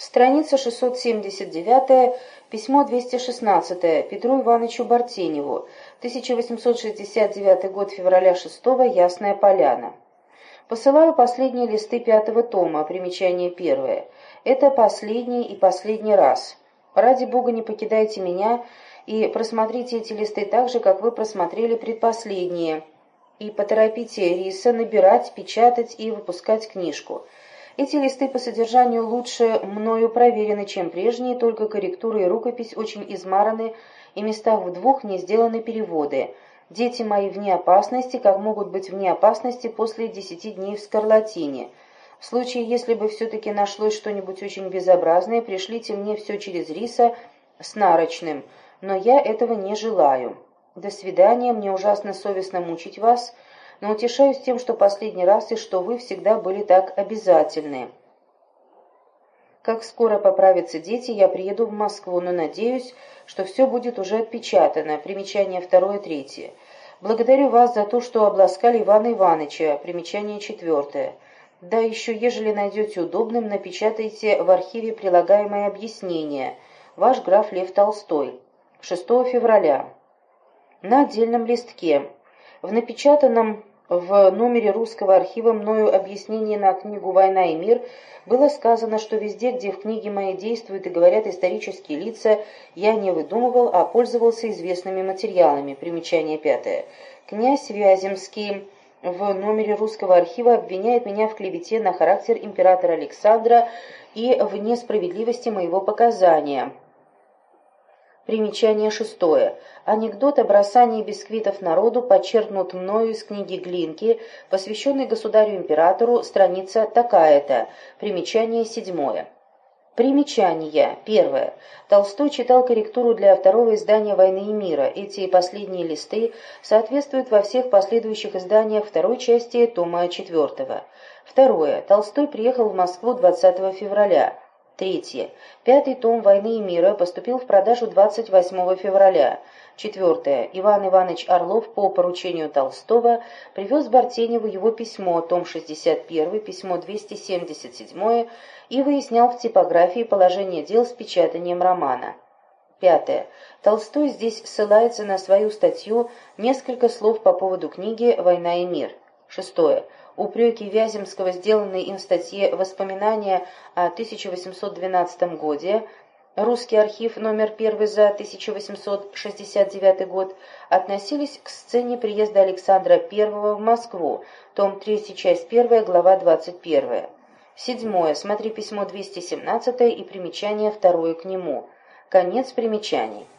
Страница 679, письмо 216 Петру Ивановичу Бартеневу, 1869 год, февраля 6 Ясная Поляна. Посылаю последние листы пятого тома, примечание первое. Это последний и последний раз. Ради Бога не покидайте меня и просмотрите эти листы так же, как вы просмотрели предпоследние, и поторопите Риса набирать, печатать и выпускать книжку. Эти листы по содержанию лучше мною проверены, чем прежние, только корректура и рукопись очень измараны, и местах в двух не сделаны переводы. Дети мои вне опасности, как могут быть вне опасности после десяти дней в скарлатине. В случае, если бы все-таки нашлось что-нибудь очень безобразное, пришлите мне все через риса с нарочным, но я этого не желаю. До свидания, мне ужасно совестно мучить вас, — но утешаюсь тем, что последний раз и что вы всегда были так обязательны. Как скоро поправятся дети, я приеду в Москву, но надеюсь, что все будет уже отпечатано. Примечание второе, третье. Благодарю вас за то, что обласкали Ивана Ивановича. Примечание четвертое. Да еще, ежели найдете удобным, напечатайте в архиве прилагаемое объяснение. Ваш граф Лев Толстой. 6 февраля. На отдельном листке. В напечатанном в номере русского архива мною объяснение на книгу «Война и мир» было сказано, что везде, где в книге моей действуют и говорят исторические лица, я не выдумывал, а пользовался известными материалами. Примечание пятое. Князь Вяземский в номере русского архива обвиняет меня в клевете на характер императора Александра и в несправедливости моего показания. Примечание шестое. Анекдот о бросании бисквитов народу подчеркнут мною из книги Глинки, посвященной государю-императору, страница такая-то. Примечание седьмое. Примечание. Первое. Толстой читал корректуру для второго издания «Войны и мира». Эти последние листы соответствуют во всех последующих изданиях второй части тома четвертого. Второе. Толстой приехал в Москву 20 февраля. Третье. Пятый том «Войны и мира» поступил в продажу 28 февраля. Четвертое. Иван Иванович Орлов по поручению Толстого привез Бартеневу его письмо, том 61, письмо 277 и выяснял в типографии положение дел с печатанием романа. Пятое. Толстой здесь ссылается на свою статью «Несколько слов по поводу книги «Война и мир». Шестое. Упреки Вяземского, сделанные им в статье «Воспоминания о 1812 годе», Русский архив номер 1 за 1869 год относились к сцене приезда Александра I в Москву, том 3, часть 1, глава 21. Седьмое. Смотри письмо 217 и примечание второе к нему. Конец примечаний.